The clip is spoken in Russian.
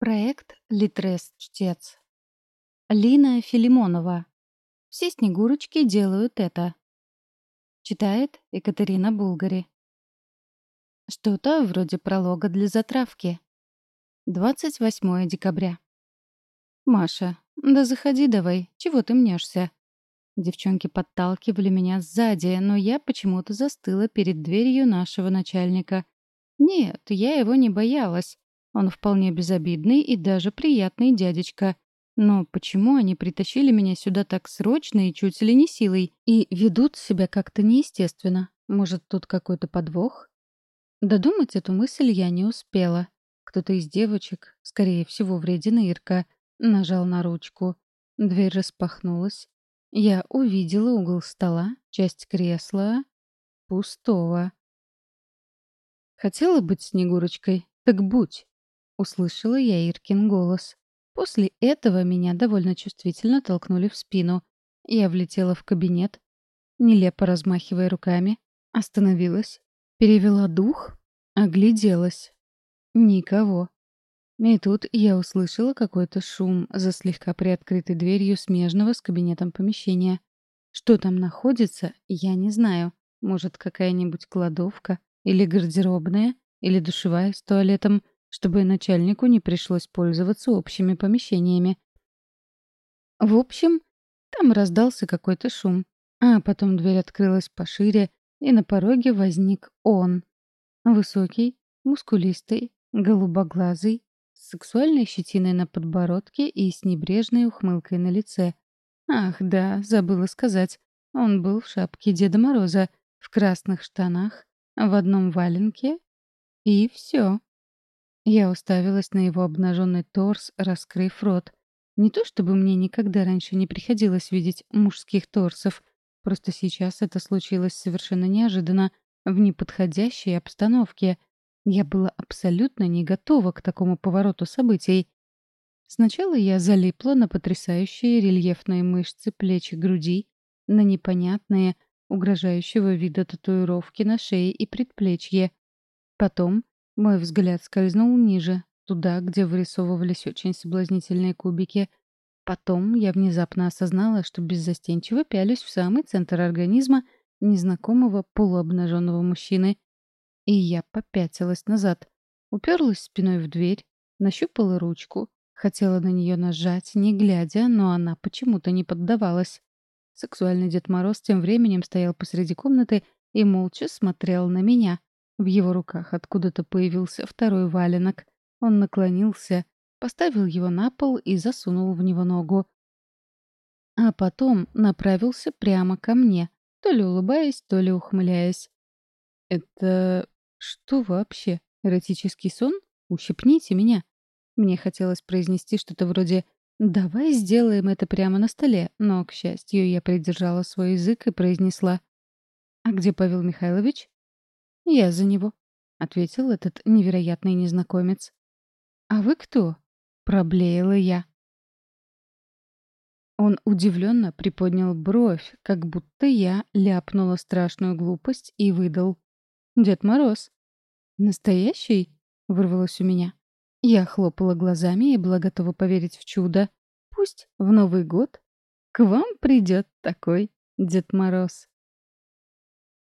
Проект «Литрес-чтец». Лина Филимонова. Все снегурочки делают это. Читает Екатерина Булгари. Что-то вроде пролога для затравки. 28 декабря. «Маша, да заходи давай, чего ты мнешься?» Девчонки подталкивали меня сзади, но я почему-то застыла перед дверью нашего начальника. Нет, я его не боялась. Он вполне безобидный и даже приятный дядечка. Но почему они притащили меня сюда так срочно и чуть ли не силой? И ведут себя как-то неестественно? Может, тут какой-то подвох? Додумать эту мысль я не успела. Кто-то из девочек, скорее всего, вредина Ирка, нажал на ручку. Дверь распахнулась. Я увидела угол стола, часть кресла, пустого. Хотела быть Снегурочкой? Так будь. Услышала я Иркин голос. После этого меня довольно чувствительно толкнули в спину. Я влетела в кабинет, нелепо размахивая руками, остановилась, перевела дух, огляделась. Никого. И тут я услышала какой-то шум за слегка приоткрытой дверью смежного с кабинетом помещения. Что там находится, я не знаю. Может, какая-нибудь кладовка, или гардеробная, или душевая с туалетом — чтобы начальнику не пришлось пользоваться общими помещениями. В общем, там раздался какой-то шум, а потом дверь открылась пошире, и на пороге возник он. Высокий, мускулистый, голубоглазый, с сексуальной щетиной на подбородке и с небрежной ухмылкой на лице. Ах, да, забыла сказать. Он был в шапке Деда Мороза, в красных штанах, в одном валенке, и все. Я уставилась на его обнаженный торс, раскрыв рот. Не то чтобы мне никогда раньше не приходилось видеть мужских торсов, просто сейчас это случилось совершенно неожиданно, в неподходящей обстановке. Я была абсолютно не готова к такому повороту событий. Сначала я залипла на потрясающие рельефные мышцы плеч и груди, на непонятные, угрожающего вида татуировки на шее и предплечье. Потом мой взгляд скользнул ниже, туда, где вырисовывались очень соблазнительные кубики. Потом я внезапно осознала, что беззастенчиво пялюсь в самый центр организма незнакомого полуобнаженного мужчины. И я попятилась назад, уперлась спиной в дверь, нащупала ручку, хотела на нее нажать, не глядя, но она почему-то не поддавалась. Сексуальный Дед Мороз тем временем стоял посреди комнаты и молча смотрел на меня. В его руках откуда-то появился второй валенок. Он наклонился, поставил его на пол и засунул в него ногу. А потом направился прямо ко мне, то ли улыбаясь, то ли ухмыляясь. «Это что вообще? Эротический сон? Ущипните меня!» Мне хотелось произнести что-то вроде «давай сделаем это прямо на столе», но, к счастью, я придержала свой язык и произнесла «А где Павел Михайлович?» «Я за него», — ответил этот невероятный незнакомец. «А вы кто?» — проблеяла я. Он удивленно приподнял бровь, как будто я ляпнула страшную глупость и выдал. «Дед Мороз». «Настоящий?» — вырвалось у меня. Я хлопала глазами и была готова поверить в чудо. Пусть в Новый год к вам придет такой Дед Мороз.